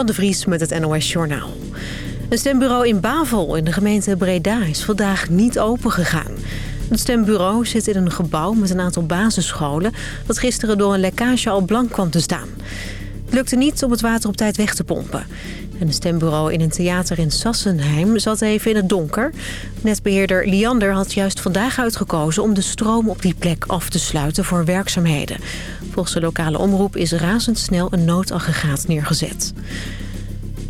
Van de Vries met het NOS Journaal. Een stembureau in Bavel in de gemeente Breda is vandaag niet open gegaan. Het stembureau zit in een gebouw met een aantal basisscholen... dat gisteren door een lekkage al blank kwam te staan. Het lukte niet om het water op tijd weg te pompen. En het stembureau in een theater in Sassenheim zat even in het donker. Netbeheerder Liander had juist vandaag uitgekozen om de stroom op die plek af te sluiten voor werkzaamheden. Volgens de lokale omroep is razendsnel een noodaggregaat neergezet.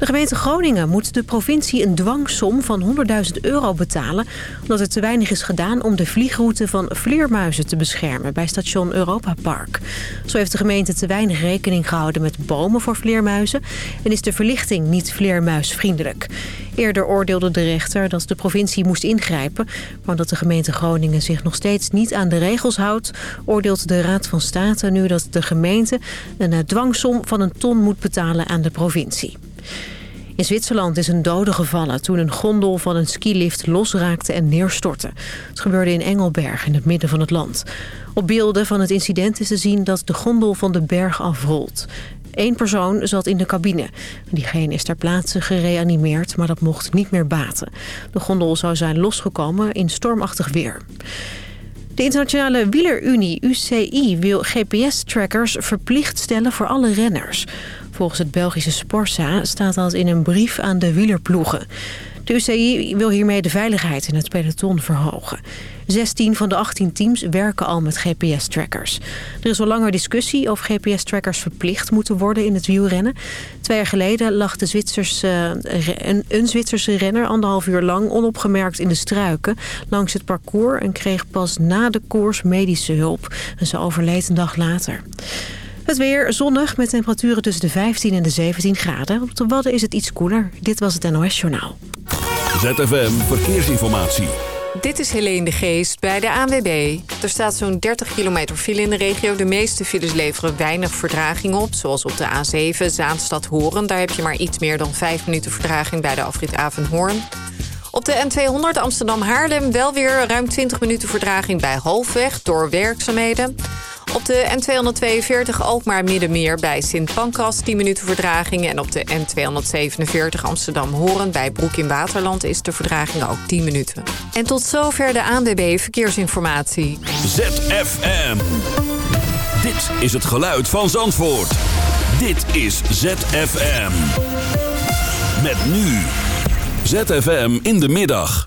De gemeente Groningen moet de provincie een dwangsom van 100.000 euro betalen... omdat er te weinig is gedaan om de vliegroute van vleermuizen te beschermen... bij station Europa Park. Zo heeft de gemeente te weinig rekening gehouden met bomen voor vleermuizen... en is de verlichting niet vleermuisvriendelijk. Eerder oordeelde de rechter dat de provincie moest ingrijpen... maar omdat de gemeente Groningen zich nog steeds niet aan de regels houdt... oordeelt de Raad van State nu dat de gemeente een dwangsom van een ton moet betalen aan de provincie. In Zwitserland is een dode gevallen toen een gondel van een skilift losraakte en neerstortte. Het gebeurde in Engelberg in het midden van het land. Op beelden van het incident is te zien dat de gondel van de berg afrolt. Eén persoon zat in de cabine. Diegene is ter plaatse gereanimeerd, maar dat mocht niet meer baten. De gondel zou zijn losgekomen in stormachtig weer. De internationale wielerunie UCI wil GPS-trackers verplicht stellen voor alle renners. Volgens het Belgische Sporza staat dat in een brief aan de wielerploegen. De UCI wil hiermee de veiligheid in het peloton verhogen. 16 van de 18 teams werken al met GPS-trackers. Er is al langer discussie of GPS-trackers verplicht moeten worden in het wielrennen. Twee jaar geleden lag de Zwitserse, een, een Zwitserse renner anderhalf uur lang onopgemerkt in de struiken langs het parcours en kreeg pas na de koers medische hulp. En ze overleed een dag later. Het weer zonnig met temperaturen tussen de 15 en de 17 graden. Op de Wadden is het iets koeler. Dit was het NOS Journaal. ZFM Verkeersinformatie. Dit is Helene de Geest bij de ANWB. Er staat zo'n 30 kilometer file in de regio. De meeste files leveren weinig verdraging op. Zoals op de A7 Zaanstad-Horen. Daar heb je maar iets meer dan 5 minuten verdraging bij de afrit Avenhoorn. Op de N200 Amsterdam-Haarlem wel weer ruim 20 minuten verdraging bij Halfweg door werkzaamheden. Op de N242 Alkmaar Middenmeer bij Sint Pancras 10 minuten verdraging. En op de N247 Amsterdam-Horen bij Broek in Waterland is de verdraging ook 10 minuten. En tot zover de ANWB Verkeersinformatie. ZFM. Dit is het geluid van Zandvoort. Dit is ZFM. Met nu. ZFM in de middag.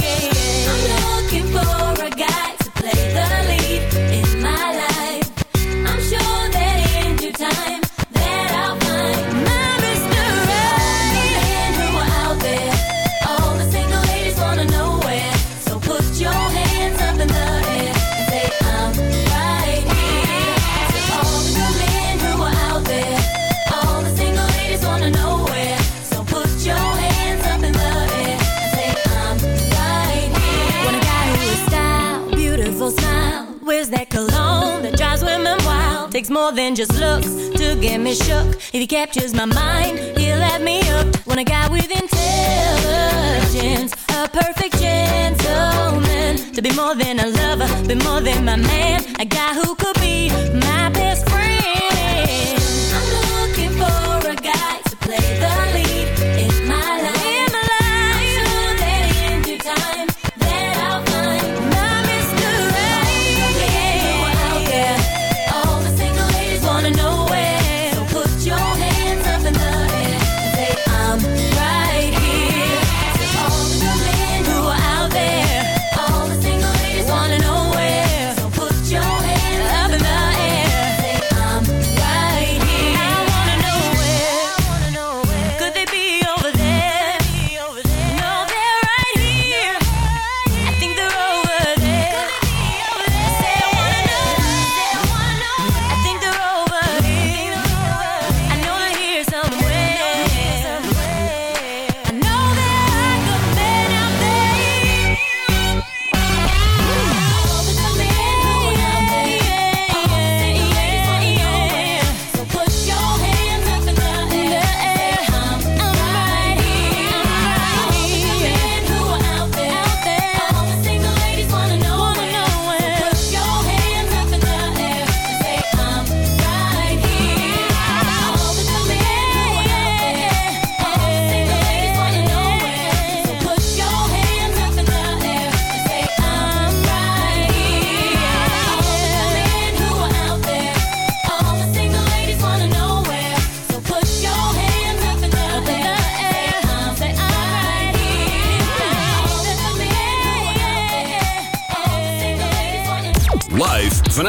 more than just looks to get me shook. If he captures my mind, he'll have me hooked. Want a guy with intelligence, a perfect gentleman. To be more than a lover, be more than my man. A guy who could be my best friend. I'm looking for a guy to play the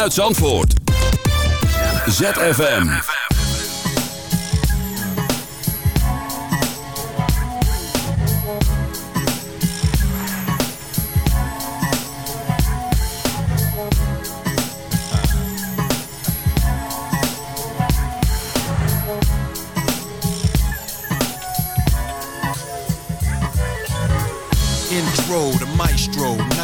vanuit Zandvoort. ZFM. Intro, the maestro,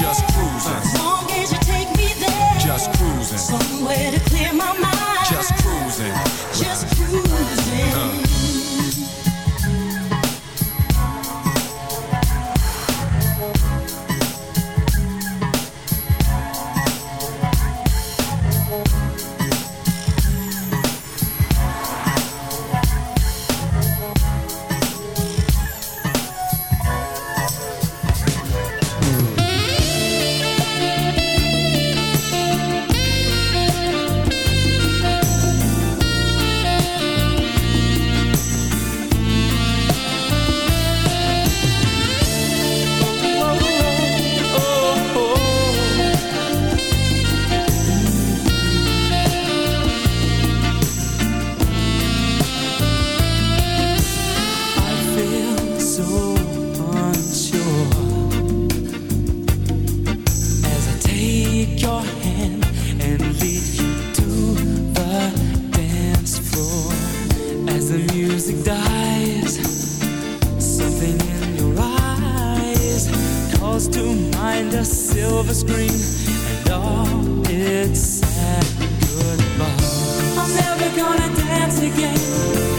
just the music dies, something in your eyes calls to mind a silver screen and all its sad goodbye. I'm never gonna dance again.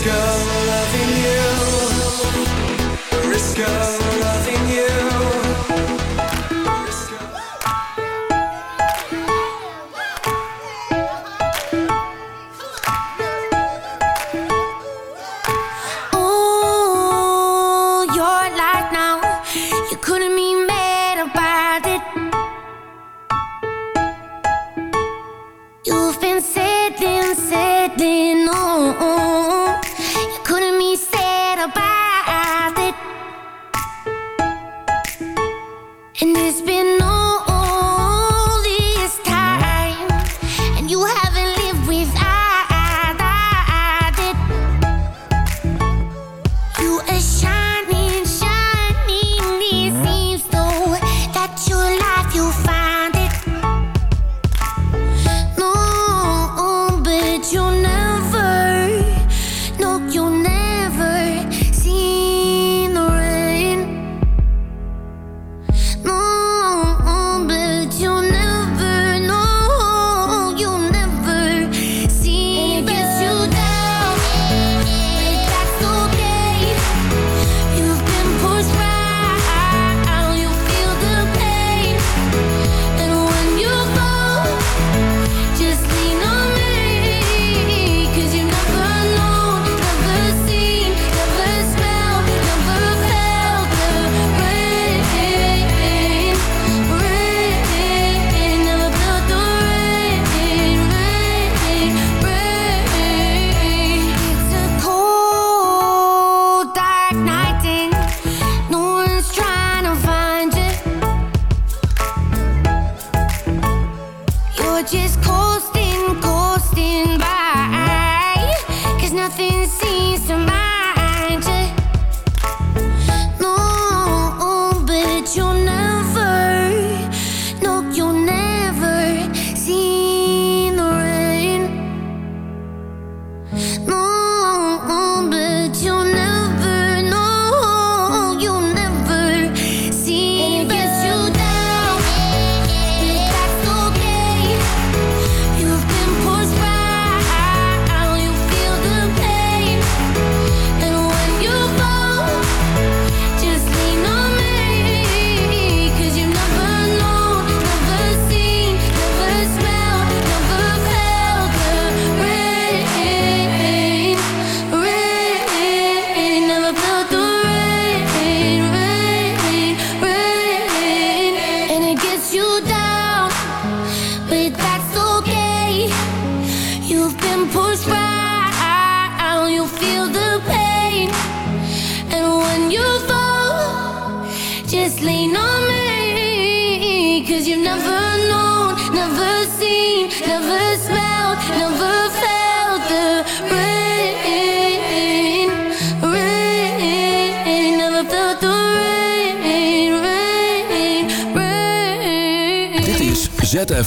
risk of loving you, risk of. just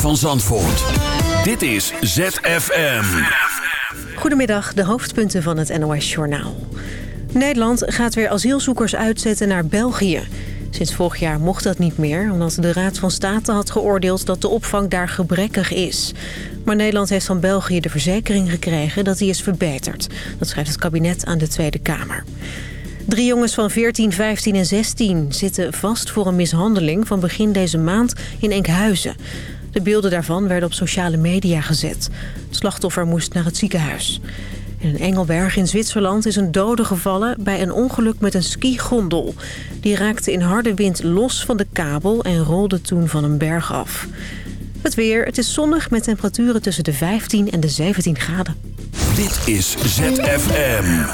van Zandvoort. Dit is ZFM. Goedemiddag, de hoofdpunten van het NOS-journaal. Nederland gaat weer asielzoekers uitzetten naar België. Sinds vorig jaar mocht dat niet meer... omdat de Raad van State had geoordeeld dat de opvang daar gebrekkig is. Maar Nederland heeft van België de verzekering gekregen dat die is verbeterd. Dat schrijft het kabinet aan de Tweede Kamer. Drie jongens van 14, 15 en 16 zitten vast voor een mishandeling... van begin deze maand in Enkhuizen. De beelden daarvan werden op sociale media gezet. Slachtoffer moest naar het ziekenhuis. In Engelberg in Zwitserland is een dode gevallen bij een ongeluk met een skigondel. Die raakte in harde wind los van de kabel en rolde toen van een berg af. Het weer, het is zonnig met temperaturen tussen de 15 en de 17 graden. Dit is ZFM.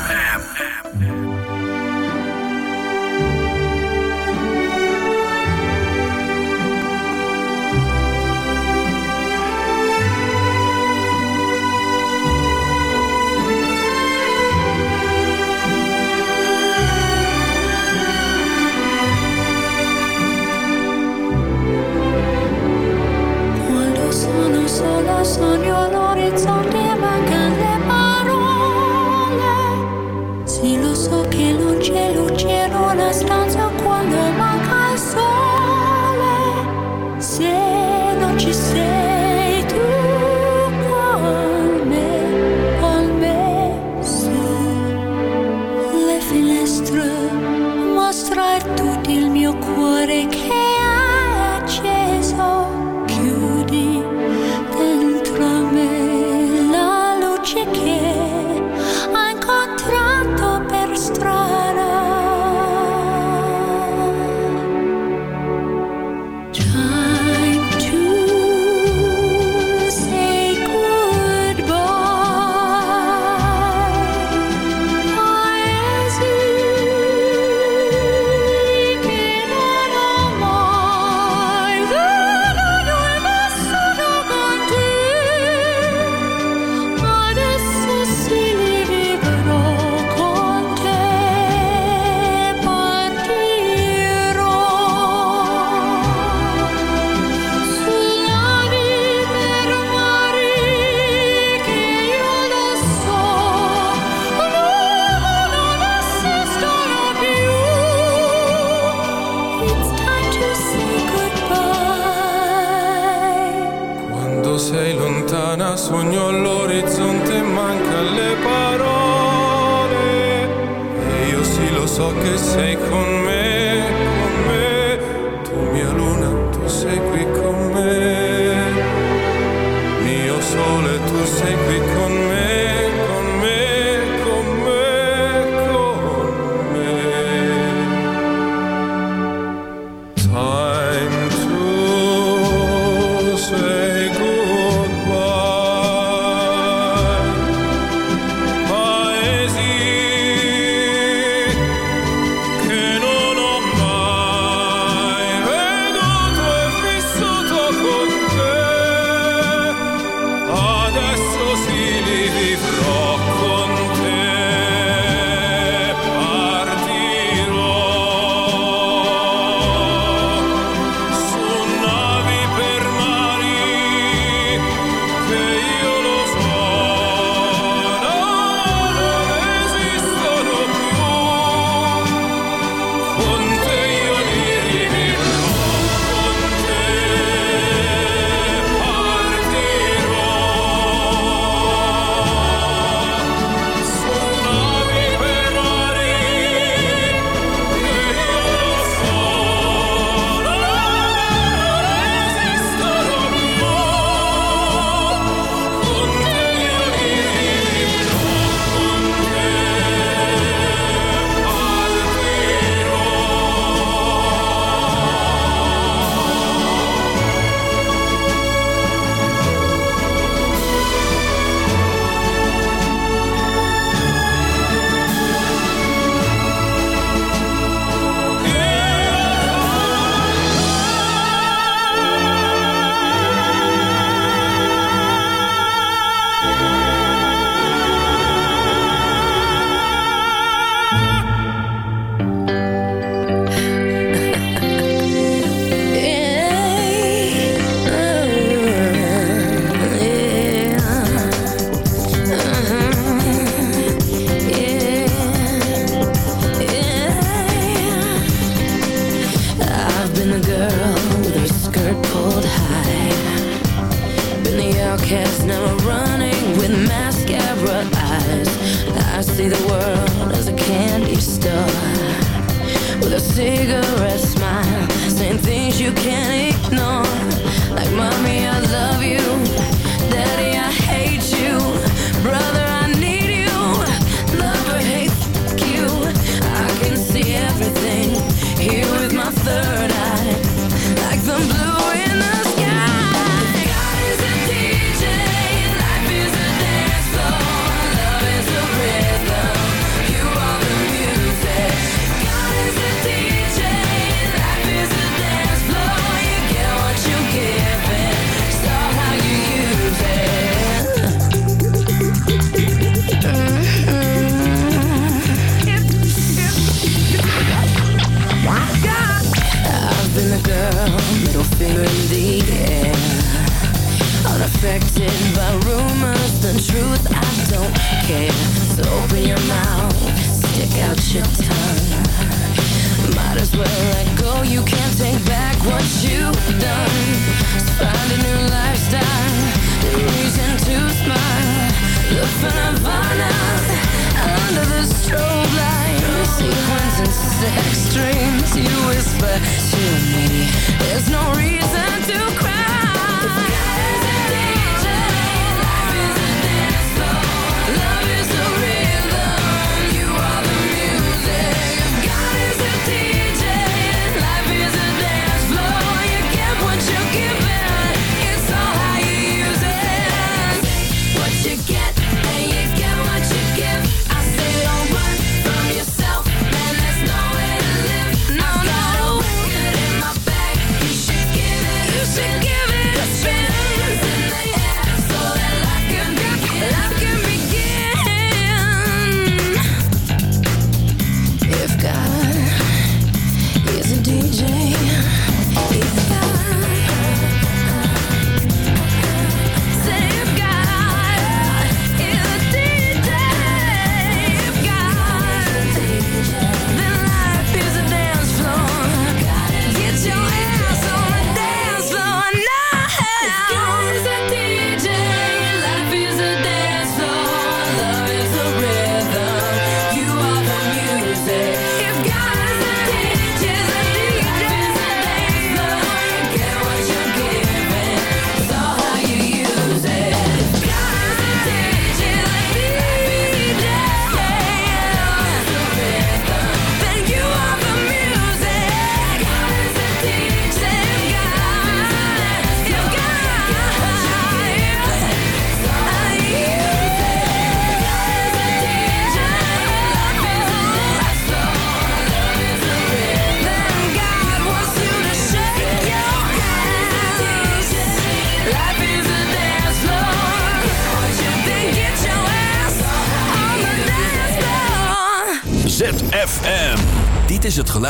Sola sogno l'orizzonte mancano le parole. Sì, lo so che non c'è luce in una stanza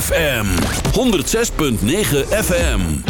ZFM 106.9 FM.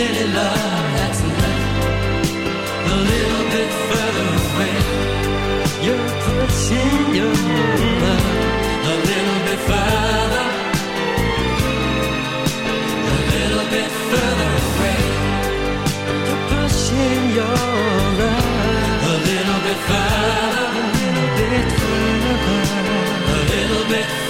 Any love that's a little bit further away. You're pushing your love a little bit further, a little bit further away. You're pushing your love a little bit further, a little bit further, a little bit further